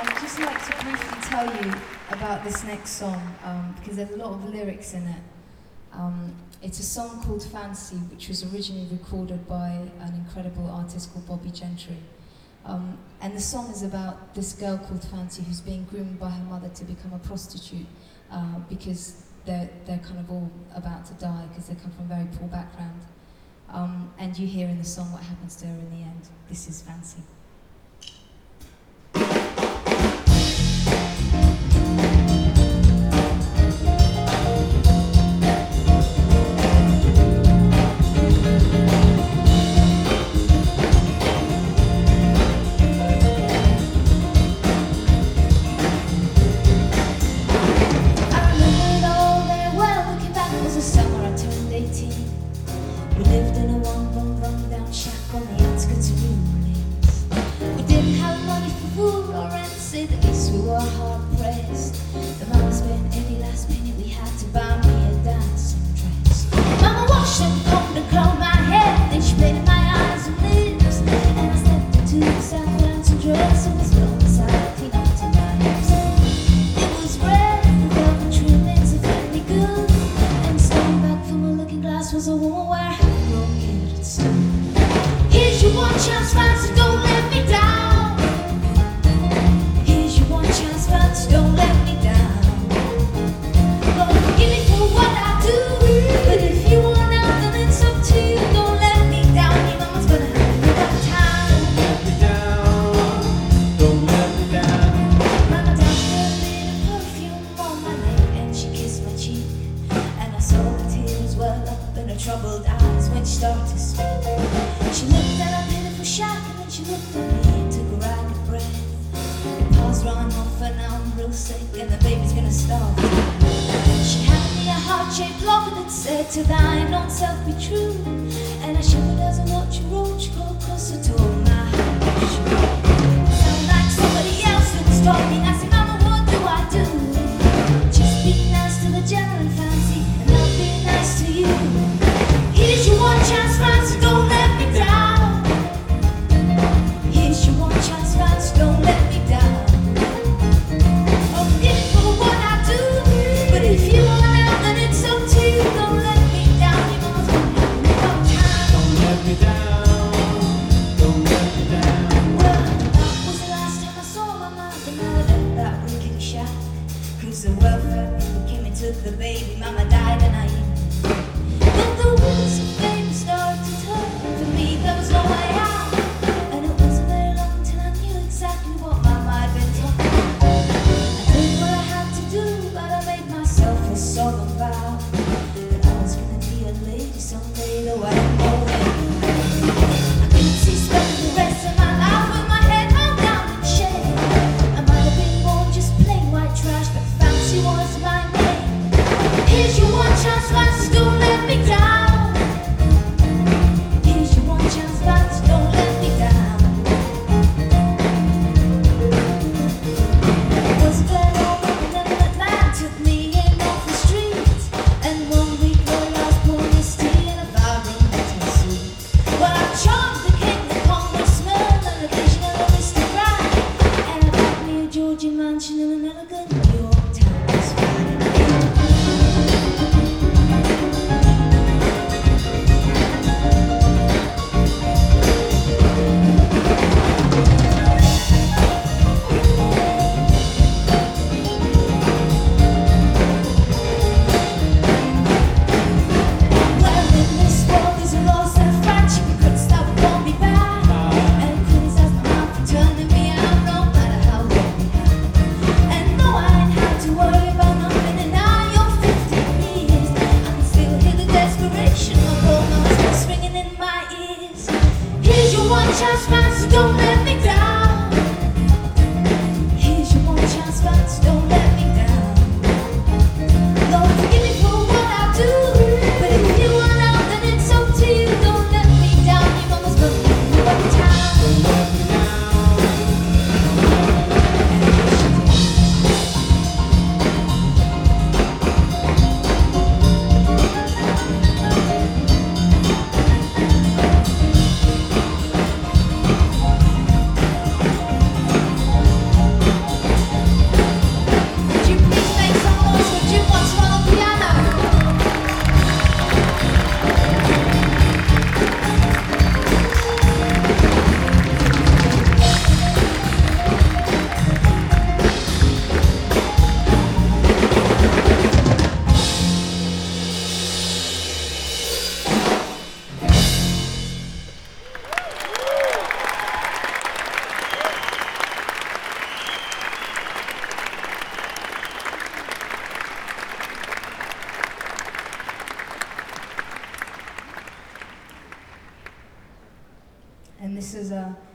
I'd just like to briefly tell you about this next song um, because there's a lot of lyrics in it. Um, it's a song called Fancy, which was originally recorded by an incredible artist called Bobbie Gentry. Um, and the song is about this girl called Fancy who's being groomed by her mother to become a prostitute uh, because they're, they're kind of all about to die because they come from a very poor background. Um, and you hear in the song what happens to her in the end. This is Fancy. We lived in a one room shack on the outskirts of New We didn't have money for food or rent, say the least we were hard pressed. and the baby's gonna starve. She handed me a heart-shaped locket that said, "To thine own self be true." And I shivered as I watched you roach she across the door. 究竟，满腔的那个更多。This is a